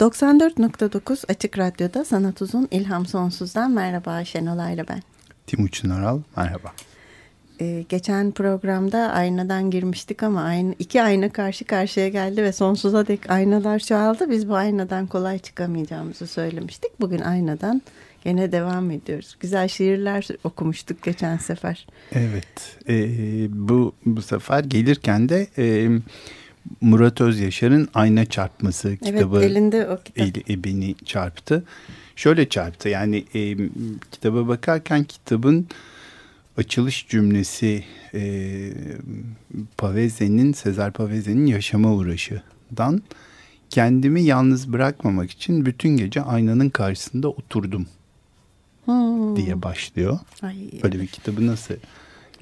94.9 Açık Radyo'da Sanat Uzun İlham Sonsuz'dan merhaba Şenol Ayla ben. Timuçin Aral merhaba. Ee, geçen programda aynadan girmiştik ama aynı, iki ayna karşı karşıya geldi ve sonsuza dek aynalar çoğaldı. Biz bu aynadan kolay çıkamayacağımızı söylemiştik. Bugün aynadan gene devam ediyoruz. Güzel şiirler okumuştuk geçen sefer. Evet e, bu, bu sefer gelirken de... E, Murat Özyaşar'ın Ayna Çarpması kitabı. Evet elinde o kitap. El, beni çarptı. Şöyle çarptı yani e, kitaba bakarken kitabın açılış cümlesi e, Paveze'nin, Sezar Paveze'nin yaşama uğraşıdan kendimi yalnız bırakmamak için bütün gece aynanın karşısında oturdum hmm. diye başlıyor. Ay, Böyle bir kitabı nasıl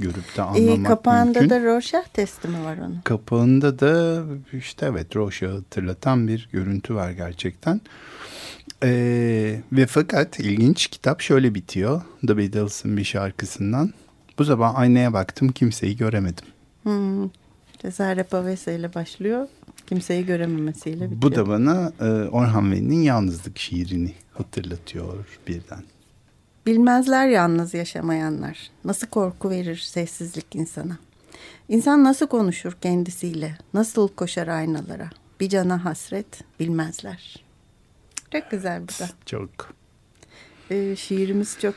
görüp de anlamak e, kapağında mümkün. da Rorschach testi mi var onun? Kapağında da işte evet Rorschach'ı hatırlatan bir görüntü var gerçekten. Ee, ve fakat ilginç kitap şöyle bitiyor. The Beatles'ın bir şarkısından. Bu sabah aynaya baktım kimseyi göremedim. Hmm. Cesare Pavese ile başlıyor. Kimseyi görememesiyle bitiyor. Bu da bana e, Orhan Veli'nin Yalnızlık şiirini hatırlatıyor birden. Bilmezler yalnız yaşamayanlar. Nasıl korku verir sessizlik insana. İnsan nasıl konuşur kendisiyle? Nasıl koşar aynalara? Bir cana hasret bilmezler. Çok güzel bu da. Çok. Ee, şiirimiz çok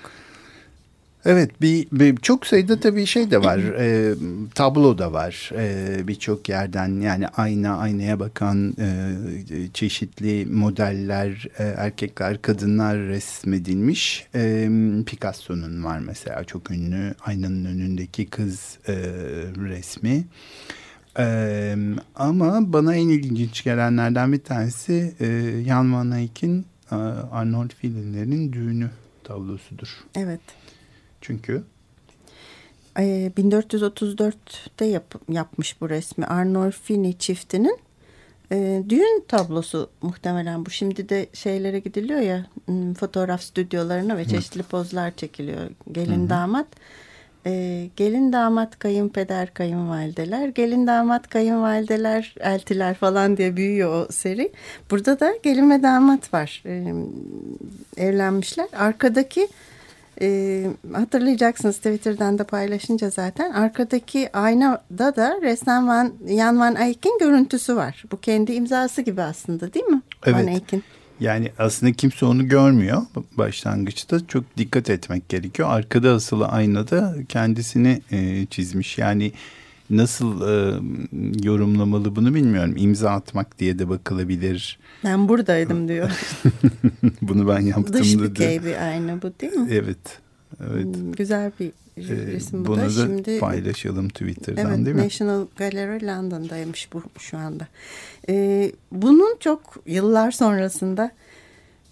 Evet bir, bir çok sayıda tabii şey de var e, tablo da var e, birçok yerden yani ayna aynaya bakan e, çeşitli modeller e, erkekler kadınlar resmedilmiş e, Picasso'nun var mesela çok ünlü aynanın önündeki kız e, resmi. Ee, ama bana en ilginç gelenlerden bir tanesi e, Jan van Eyck'in e, Arnold Filler'in düğünü tablosudur. Evet. Çünkü? 1434'te yap, yapmış bu resmi Arnolfini çiftinin e, düğün tablosu muhtemelen bu. Şimdi de şeylere gidiliyor ya fotoğraf stüdyolarına ve çeşitli pozlar çekiliyor. Gelin Hı -hı. damat. E, gelin damat kayınpeder kayınvalideler. Gelin damat kayınvalideler eltiler falan diye büyüyor o seri. Burada da gelin ve damat var. E, evlenmişler. Arkadaki e, hatırlayacaksınız Twitter'dan da paylaşınca zaten arkadaki aynada da ressam Van, Jan Van Eyck'in görüntüsü var. Bu kendi imzası gibi aslında değil mi? Evet. Van Eyck'in. Yani aslında kimse onu görmüyor başlangıçta. Çok dikkat etmek gerekiyor. Arkada asılı aynada kendisini e, çizmiş. Yani nasıl e, yorumlamalı bunu bilmiyorum. İmza atmak diye de bakılabilir. Ben buradaydım diyor. bunu ben yaptım Dış bir ayna bu değil mi? Evet. Evet. Hmm, güzel bir resim ee, bu bunu da. Şimdi, paylaşalım Twitter'dan evet, değil mi? National Gallery London'daymış bu şu anda. Ee, bunun çok yıllar sonrasında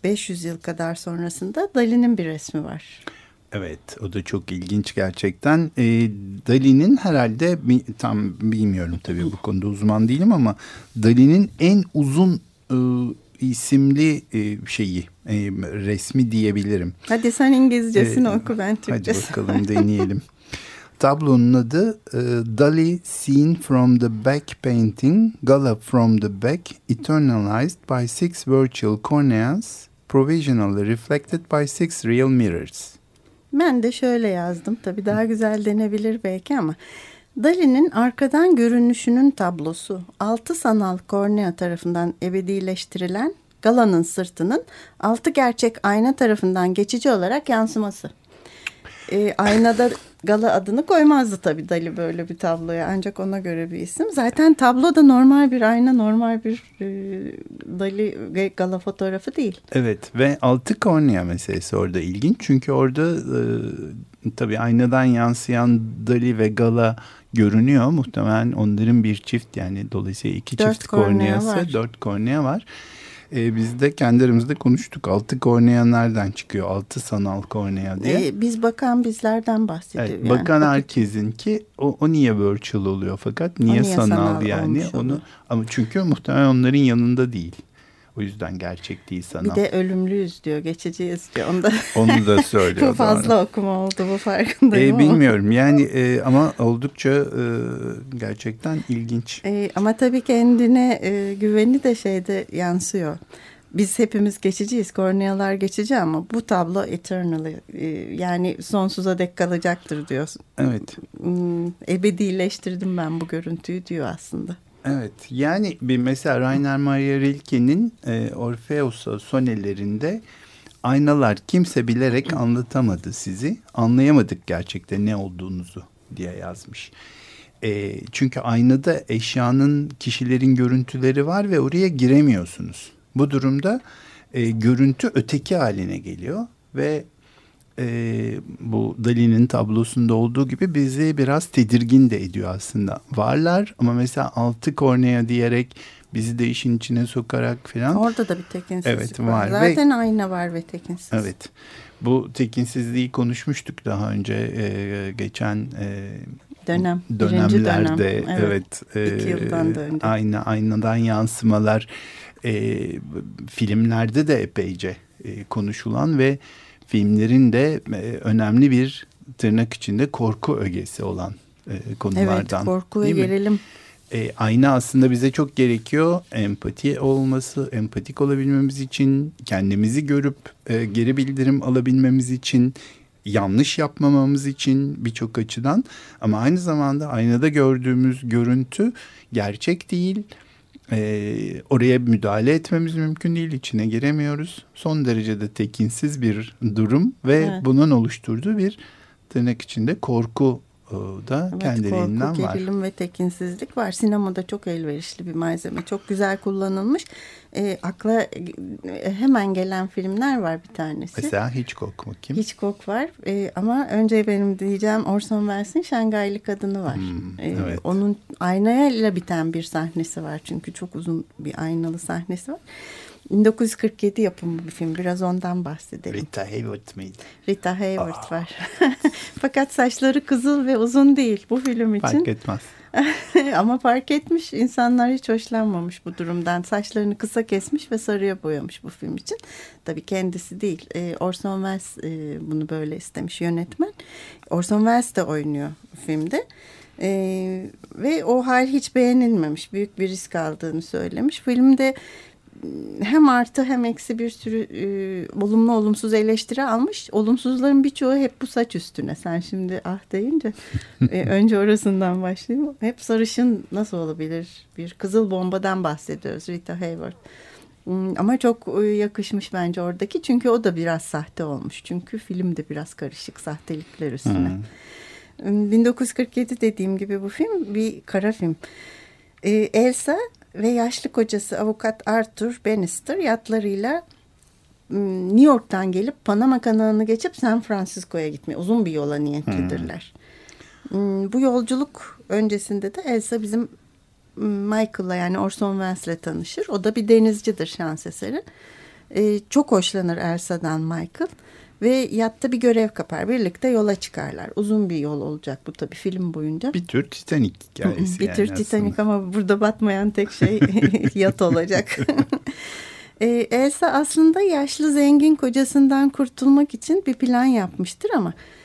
500 yıl kadar sonrasında Dali'nin bir resmi var. Evet o da çok ilginç gerçekten. E, Dali'nin herhalde tam bilmiyorum tabii bu konuda uzman değilim ama Dali'nin en uzun e, isimli e, şeyi e, resmi diyebilirim. Hadi sen İngilizcesini ee, oku ben Türkçesi. Hadi bakalım deneyelim. Tablonun adı e, Dali Seen from the Back Painting, Gala from the Back, Eternalized by Six Virtual Corneas, Provisionally Reflected by Six Real Mirrors. Ben de şöyle yazdım. Tabii daha güzel denebilir belki ama Dali'nin arkadan görünüşünün tablosu altı sanal kornea tarafından ebedileştirilen galanın sırtının altı gerçek ayna tarafından geçici olarak yansıması. Ee, aynada Gala adını koymazdı tabii Dali böyle bir tabloya ancak ona göre bir isim. Zaten tablo da normal bir ayna normal bir e, Dali Gala fotoğrafı değil. Evet ve altı kornea meselesi orada ilginç çünkü orada e, tabii aynadan yansıyan Dali ve Gala görünüyor. Muhtemelen onların bir çift yani dolayısıyla iki Dört çift kornea korneası, var. dört kornea var. E, biz de kendi aramızda konuştuk. Altı kornea nereden çıkıyor? Altı sanal kornea diye. Ee, biz bakan bizlerden bahsediyor. Evet, yani. bakan Bakın- herkesin ki o, o niye virtual oluyor fakat niye, niye sanal, sanal yani onu ama çünkü muhtemelen onların yanında değil. O yüzden gerçek değil sanal. Bir de ölümlüyüz diyor, geçeceğiz diyor. Onda Onu da söylüyor. bu fazla okuma oldu bu farkındayım E, bilmiyorum yani e, ama oldukça e, gerçekten ilginç. Ee, ama tabii kendine e, güveni de şeyde yansıyor. Biz hepimiz geçiciyiz, kornealar geçici ama bu tablo eternal, e, yani sonsuza dek kalacaktır diyor. Evet. Hmm, ebedileştirdim ben bu görüntüyü diyor aslında. Evet yani bir mesela Rainer Maria Rilke'nin e, Orpheus'a sonelerinde aynalar kimse bilerek anlatamadı sizi. Anlayamadık gerçekten ne olduğunuzu diye yazmış. E, çünkü aynada eşyanın kişilerin görüntüleri var ve oraya giremiyorsunuz. Bu durumda e, görüntü öteki haline geliyor ve e, bu Dali'nin tablosunda olduğu gibi bizi biraz tedirgin de ediyor aslında. Varlar ama mesela altı kornea diyerek bizi de işin içine sokarak falan. Orada da bir tekinsizlik Evet, var. var ve- Zaten ayna var ve tekinsiz. Evet. Bu tekinsizliği konuşmuştuk daha önce e, geçen e, Dönem. dönemlerde. dönem. Evet. İki yıldan da önce. Ayna, aynadan yansımalar e, filmlerde de epeyce e, konuşulan ve filmlerin de e, önemli bir tırnak içinde korku ögesi olan e, Evet, konulardan. korku ve mi? gerilim. E, ayna aslında bize çok gerekiyor. Empati olması, empatik olabilmemiz için, kendimizi görüp e, geri bildirim alabilmemiz için, yanlış yapmamamız için birçok açıdan. Ama aynı zamanda aynada gördüğümüz görüntü gerçek değil. E, oraya müdahale etmemiz mümkün değil, içine giremiyoruz. Son derecede tekinsiz bir durum ve Evet. bunun oluşturduğu bir tırnak içinde korku e, da Evet, kendiliğinden korku, var. gerilim ve tekinsizlik var. Sinemada çok elverişli bir malzeme. Çok güzel kullanılmış. E, akla e, hemen gelen filmler var bir tanesi. Mesela Hitchcock mu kim? Hitchcock var E, ama önce benim diyeceğim Orson Welles'in Şangaylı Kadını var. Hmm, E, evet. Onun aynayla biten bir sahnesi var çünkü çok uzun bir aynalı sahnesi var. 1947 yapımı bir film. Biraz ondan bahsedelim. Rita Hayworth mıydı? Rita Hayworth var. Fakat saçları kızıl ve uzun değil bu film için. Fark etmez. Ama fark etmiş insanlar hiç hoşlanmamış bu durumdan. Saçlarını kısa kesmiş ve sarıya boyamış bu film için. Tabii kendisi değil. Ee, Orson Welles e, bunu böyle istemiş yönetmen. Orson Welles de oynuyor filmde. Ee, ve o hal hiç beğenilmemiş. Büyük bir risk aldığını söylemiş. Filmde hem artı hem eksi bir sürü e, olumlu olumsuz eleştiri almış. Olumsuzların birçoğu hep bu saç üstüne. Sen şimdi ah deyince e, önce orasından başlayayım. Hep sarışın nasıl olabilir? Bir kızıl bombadan bahsediyoruz Rita Hayworth. Hmm, Ama çok e, yakışmış bence oradaki. Çünkü o da biraz sahte olmuş. Çünkü film de biraz karışık sahtelikler üstüne. Hmm. 1947 dediğim gibi bu film bir kara film. Ee, Elsa ve yaşlı kocası avukat Arthur Bannister yatlarıyla m, New York'tan gelip Panama kanalını geçip San Francisco'ya gitmeye uzun bir yola niyetlidirler. M, Bu yolculuk öncesinde de Elsa bizim m, Michael'la yani Orson Welles'le tanışır. O da bir denizcidir şans eseri. Ee, çok hoşlanır Elsa'dan Michael. Ve yatta bir görev kapar. Birlikte yola çıkarlar. Uzun bir yol olacak bu tabii film boyunca. Bir tür Titanic hikayesi bir yani tür Titanic ama burada batmayan tek şey yat olacak. Ee, Elsa aslında yaşlı zengin kocasından kurtulmak için bir plan yapmıştır ama e,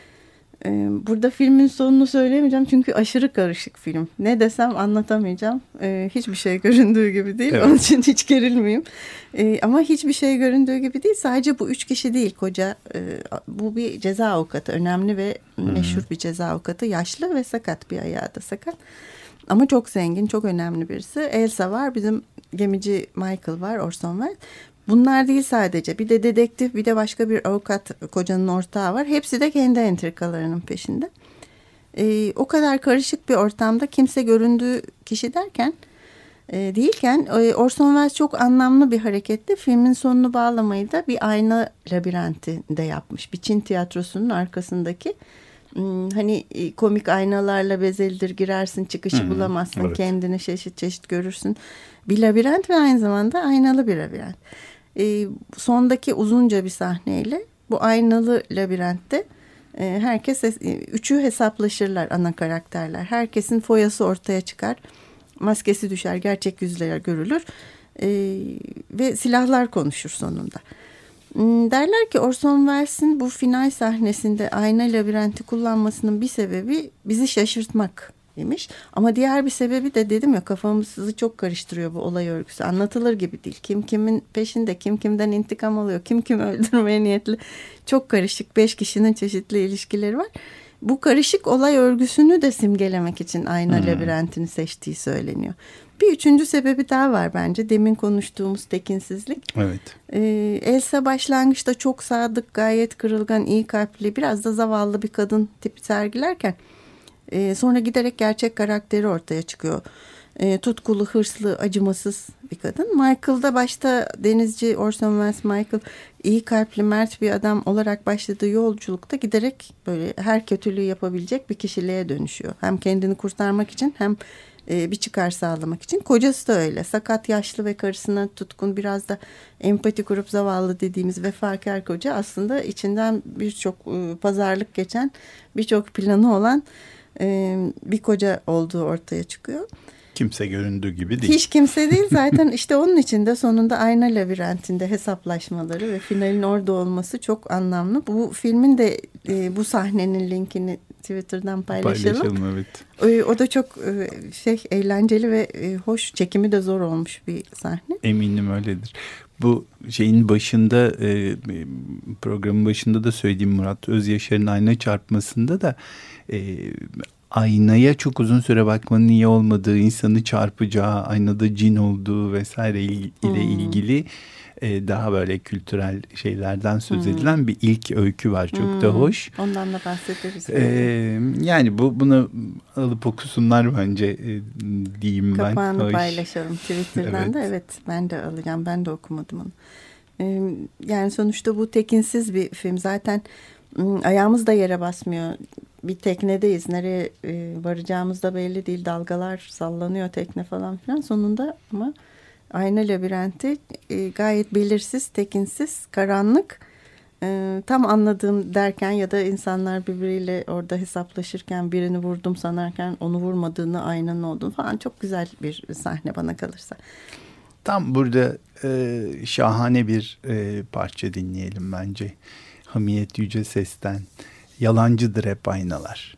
burada filmin sonunu söyleyemeyeceğim çünkü aşırı karışık film. Ne desem anlatamayacağım. Ee, hiçbir şey göründüğü gibi değil. Evet. Onun için hiç gerilmeyeyim. Ee, ama hiçbir şey göründüğü gibi değil. Sadece bu üç kişi değil koca. e, bu bir ceza avukatı. Önemli ve meşhur bir ceza avukatı. Yaşlı ve sakat bir ayağı da sakat. Ama çok zengin, çok önemli birisi. Elsa var, bizim gemici Michael var, Orson Welles. Bunlar değil sadece. Bir de dedektif, bir de başka bir avukat kocanın ortağı var. Hepsi de kendi entrikalarının peşinde. Ee, o kadar karışık bir ortamda kimse göründüğü kişi derken e, değilken e, Orson Welles çok anlamlı bir hareketle filmin sonunu bağlamayı da bir ayna labirenti de yapmış. Bir Çin tiyatrosunun arkasındaki Hmm, hani e, komik aynalarla bezelidir girersin çıkışı hmm, bulamazsın evet. kendini çeşit çeşit görürsün. Bir labirent ve aynı zamanda aynalı bir labirent. E, sondaki uzunca bir sahneyle bu aynalı labirentte e, herkes e, üçü hesaplaşırlar ana karakterler. Herkesin foyası ortaya çıkar. Maskesi düşer, gerçek yüzler görülür. E, ve silahlar konuşur sonunda. Hmm, derler ki Orson Welles'in bu final sahnesinde ayna labirenti kullanmasının bir sebebi bizi şaşırtmak imiş. Ama diğer bir sebebi de dedim ya kafamızı çok karıştırıyor bu olay örgüsü. Anlatılır gibi değil. Kim kimin peşinde, kim kimden intikam alıyor, kim kimi öldürmeye niyetli. Çok karışık. Beş kişinin çeşitli ilişkileri var. Bu karışık olay örgüsünü de simgelemek için ayna hmm. labirentini seçtiği söyleniyor. Bir üçüncü sebebi daha var bence. Demin konuştuğumuz tekinsizlik. Evet. Ee, Elsa başlangıçta çok sadık, gayet kırılgan, iyi kalpli, biraz da zavallı bir kadın tipi sergilerken... E, sonra giderek gerçek karakteri ortaya çıkıyor. E, tutkulu, hırslı, acımasız bir kadın. Michael da başta denizci Orson Welles Michael iyi kalpli, mert bir adam olarak başladığı yolculukta giderek böyle her kötülüğü yapabilecek bir kişiliğe dönüşüyor. Hem kendini kurtarmak için hem e, bir çıkar sağlamak için. Kocası da öyle. Sakat, yaşlı ve karısına tutkun biraz da empati kurup zavallı dediğimiz vefakar koca aslında içinden birçok e, pazarlık geçen birçok planı olan e, bir koca olduğu ortaya çıkıyor. Kimse göründüğü gibi değil. Hiç kimse değil zaten işte onun için de sonunda ayna labirentinde hesaplaşmaları ve finalin orada olması çok anlamlı. Bu filmin de e, bu sahnenin linkini Twitter'dan paylaşalım. Paylaşalım evet. O, o da çok e, şey eğlenceli ve e, hoş çekimi de zor olmuş bir sahne. Eminim öyledir. Bu şeyin başında e, programın başında da söylediğim Murat Özyaşar'ın ayna çarpmasında da aynaya çok uzun süre bakmanın iyi olmadığı, insanı çarpacağı, aynada cin olduğu vesaire ile hmm. ilgili e, daha böyle kültürel şeylerden söz hmm. edilen bir ilk öykü var. Çok hmm. da hoş. Ondan da bahsederiz. E, yani bu bunu alıp okusunlar bence e, diyeyim Kapağını ben. Kapağını paylaşalım Twitter'dan evet. da. Evet ben de alacağım. Ben de okumadım onu. E, yani sonuçta bu tekinsiz bir film. Zaten ayağımız da yere basmıyor bir teknedeyiz. Nereye e, varacağımız da belli değil. Dalgalar sallanıyor tekne falan filan. Sonunda ama ayna labirenti e, gayet belirsiz, tekinsiz, karanlık. E, tam anladığım derken ya da insanlar birbiriyle orada hesaplaşırken birini vurdum sanarken onu vurmadığını aynanın olduğunu falan çok güzel bir sahne bana kalırsa. Tam burada e, şahane bir e, parça dinleyelim bence. Hamiyet Yüce Ses'ten. Yalancıdır hep aynalar.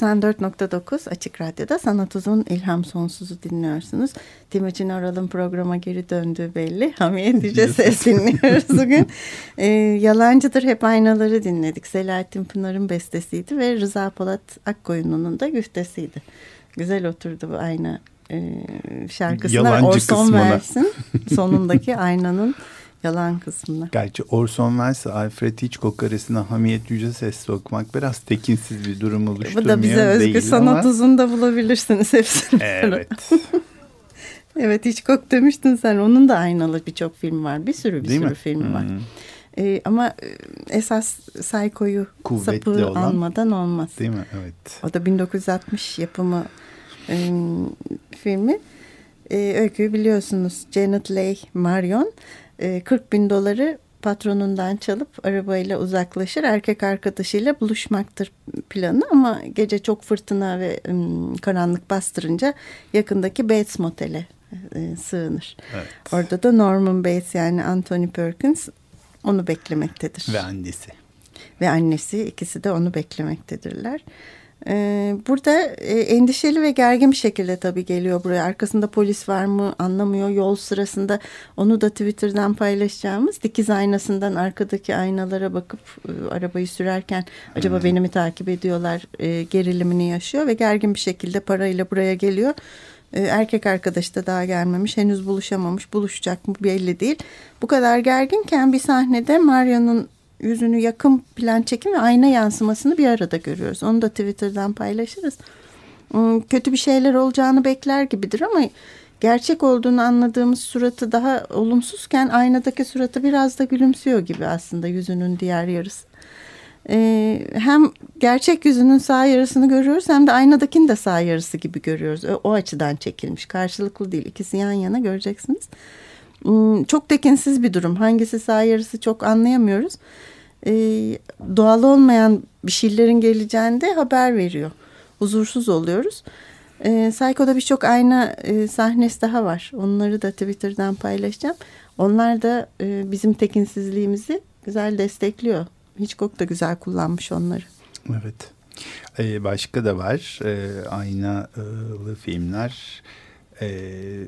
94.9 Açık Radyo'da Sanat Uzun İlham Sonsuz'u dinliyorsunuz. Timuçin Oral'ın programa geri döndüğü belli. Hamiyet Yüce Ses dinliyoruz bugün. Ee, Yalancıdır Hep Aynaları dinledik. Selahattin Pınar'ın bestesiydi ve Rıza Polat Akkoyunlu'nun da güftesiydi. Güzel oturdu bu ayna e, şarkısına. Yalancı Orson kısmına. Welles'in sonundaki aynanın yalan kısmına. Gerçi Orson Welles, Alfred Hitchcock arasında hamiyet yüce ses sokmak biraz tekinsiz bir durum oluşturmuyor. Bu da bize özgü sanat ama- uzunda bulabilirsiniz hepsini. Evet. evet Hitchcock demiştin sen. Onun da aynalı birçok film var. Bir sürü bir Değil sürü mi? film var. Hı. Ee, ama e, esas Psycho'yu Kuvvetli sapı olan- almadan olmaz. Değil mi? Evet. O da 1960 yapımı e, filmi. E, öyküyü biliyorsunuz. Janet Leigh Marion e, 40 bin doları patronundan çalıp arabayla uzaklaşır. Erkek arkadaşıyla buluşmaktır planı ama gece çok fırtına ve karanlık bastırınca yakındaki Bates Motel'e e, sığınır. Evet. Orada da Norman Bates yani Anthony Perkins onu beklemektedir Ve annesi. ve annesi ikisi de onu beklemektedirler. Ee, burada e, endişeli ve gergin bir şekilde tabii geliyor buraya. Arkasında polis var mı anlamıyor. Yol sırasında onu da Twitter'dan paylaşacağımız dikiz aynasından arkadaki aynalara bakıp e, arabayı sürerken acaba beni mi takip ediyorlar e, gerilimini yaşıyor ve gergin bir şekilde parayla buraya geliyor. Erkek arkadaşı da daha gelmemiş. Henüz buluşamamış. Buluşacak mı belli değil. Bu kadar gerginken bir sahnede Maria'nın yüzünü yakın plan çekim ve ayna yansımasını bir arada görüyoruz. Onu da Twitter'dan paylaşırız. Hmm, Kötü bir şeyler olacağını bekler gibidir ama gerçek olduğunu anladığımız suratı daha olumsuzken aynadaki suratı biraz da gülümsüyor gibi aslında yüzünün diğer yarısı. Ee, hem gerçek yüzünün sağ yarısını görüyoruz hem de aynadakini de sağ yarısı gibi görüyoruz. O, açıdan çekilmiş. Karşılıklı değil. İkisi yan yana göreceksiniz. Hmm, Çok tekinsiz bir durum. Hangisi sağ yarısı çok anlayamıyoruz. Ee, doğal olmayan bir şeylerin geleceğini de haber veriyor. Huzursuz oluyoruz. Ee, Psycho'da birçok ayna e, sahnesi daha var. Onları da Twitter'dan paylaşacağım. Onlar da e, bizim tekinsizliğimizi güzel destekliyor. Hitchcock da güzel kullanmış onları. Evet. Ee, başka da var. Ee, aynalı filmler. Ee,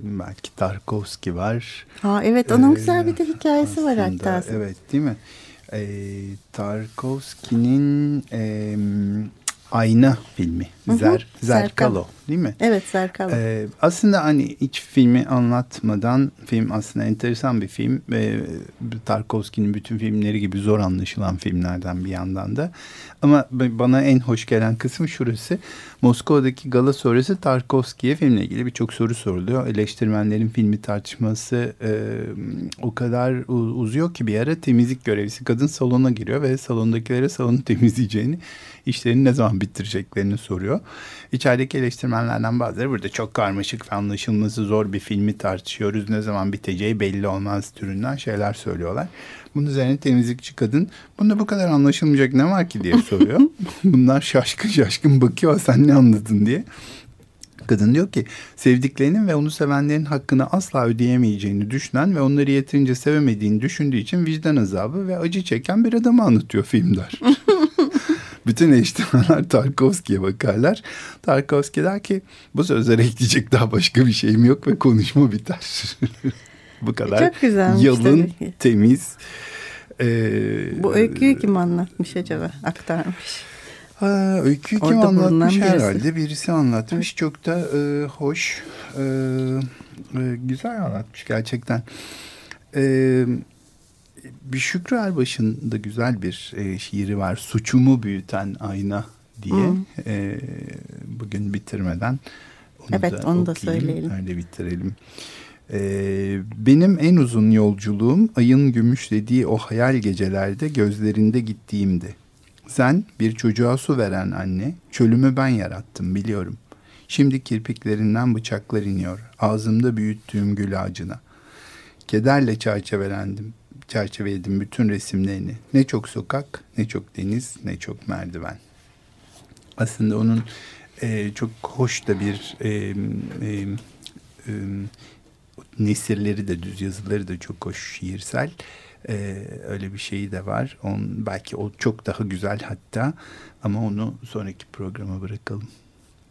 belki Tarkovski var. Ha, evet onun Ee, güzel bir de hikayesi var aslında, hatta. Evet değil mi? Ee, Tarkovski'nin e, Ayna filmi. Hı hı, Zer, Serkal. Zerkalo değil mi? Evet Serkan. Ee, aslında hani hiç filmi anlatmadan film aslında enteresan bir film. Ee, Tarkovski'nin bütün filmleri gibi zor anlaşılan filmlerden bir yandan da. Ama bana en hoş gelen kısmı şurası. Moskova'daki gala sonrası Tarkovski'ye filmle ilgili birçok soru soruluyor. Eleştirmenlerin filmi tartışması e, o kadar uzuyor ki bir ara temizlik görevlisi kadın salona giriyor ve salondakilere salonu temizleyeceğini işlerini ne zaman bitireceklerini soruyor. İçerideki eleştirmenlerden bazıları burada çok karmaşık ve anlaşılması zor bir filmi tartışıyoruz. Ne zaman biteceği belli olmaz türünden şeyler söylüyorlar. Bunun üzerine temizlikçi kadın bunda bu kadar anlaşılmayacak ne var ki diye soruyor. Bunlar şaşkın şaşkın bakıyor sen ne anladın diye. Kadın diyor ki sevdiklerinin ve onu sevenlerin hakkını asla ödeyemeyeceğini düşünen ve onları yeterince sevemediğini düşündüğü için vicdan azabı ve acı çeken bir adamı anlatıyor filmler. Bütün eleştirmenler Tarkovski'ye bakarlar. Tarkovski der ki bu sözlere ekleyecek daha başka bir şeyim yok ve konuşma biter. bu kadar Çok güzelmiş yalın, temiz. Ee, Bu öyküyü kim anlatmış acaba? Aktarmış. Ha, öyküyü kim Orada bulunan anlatmış birisi. herhalde birisi anlatmış çok da e, hoş e, e, güzel anlatmış gerçekten e, bir Şükrü Erbaş'ın da güzel bir e, şiiri var suçumu büyüten ayna diye Hı. E, bugün bitirmeden onu Evet, onu da okuyayım, söyleyelim. Öyle bitirelim. Ee, benim en uzun yolculuğum ayın gümüşlediği o hayal gecelerde gözlerinde gittiğimdi. Sen bir çocuğa su veren anne, çölümü ben yarattım biliyorum. Şimdi kirpiklerinden bıçaklar iniyor, ağzımda büyüttüğüm gül ağacına. Kederle çerçevelendim, çerçeveledim bütün resimlerini. Ne çok sokak, ne çok deniz, ne çok merdiven. Aslında onun e, çok hoş da bir e, e, e, nesirleri de düz yazıları da çok hoş şiirsel. Ee, öyle bir şeyi de var. On, belki o çok daha güzel hatta ama onu sonraki programa bırakalım.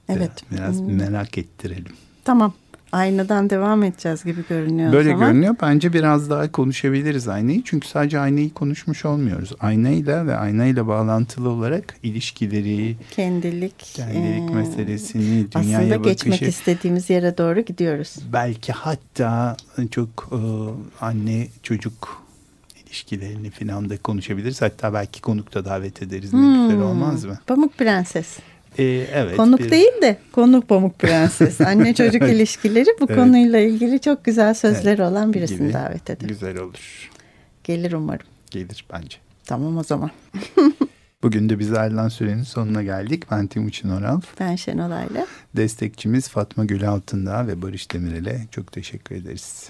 Evet. Biraz Hmm. merak ettirelim. Tamam. Aynadan devam edeceğiz gibi görünüyor Böyle zaman. görünüyor. Bence biraz daha konuşabiliriz aynayı. Çünkü sadece aynayı konuşmuş olmuyoruz. Aynayla ve aynayla bağlantılı olarak ilişkileri, Kendilik. kendilik e, meselesini, dünyaya Aslında geçmek bakışı. istediğimiz yere doğru gidiyoruz. Belki hatta çok e, anne çocuk ilişkilerini falan da konuşabiliriz. Hatta belki konukta davet ederiz. Ne güzel Hmm. olmaz mı? Pamuk Prenses. E, evet. Konuk bir- değil de konuk Pamuk Prenses. Anne çocuk ilişkileri bu Evet. konuyla ilgili çok güzel sözleri olan birisini gibi. davet edelim. Güzel olur. Gelir umarım. Gelir bence. Tamam o zaman. Bugün de biz ayrılan sürenin sonuna geldik. Ben Timuçin Oral. Ben Şenol Ayla. Destekçimiz Fatma Gül Altındağ ve Barış Demirel'e çok teşekkür ederiz.